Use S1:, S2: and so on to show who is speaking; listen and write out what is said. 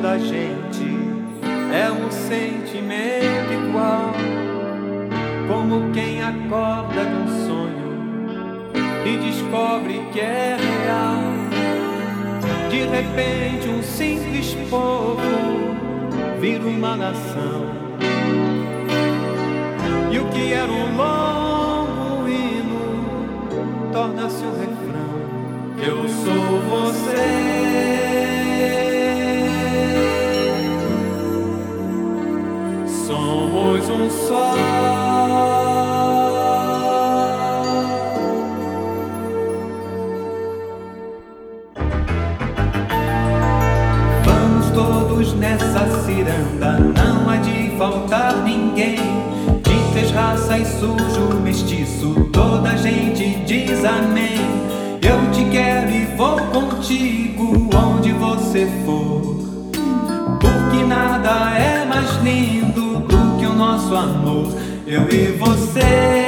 S1: toda gente é um sentimento igual, como quem acorda de um sonho e descobre que é real. De repente, um simples povo vira uma nação. E o que era um longo hino torna-se um refrão. Eu sou você. Nessa ciranda, não há de faltar ninguém. De três raças, sujo, mestiço, toda a gente diz amém. Eu te quero e vou contigo onde você for. Porque nada é mais lindo do que o nosso amor, eu e você.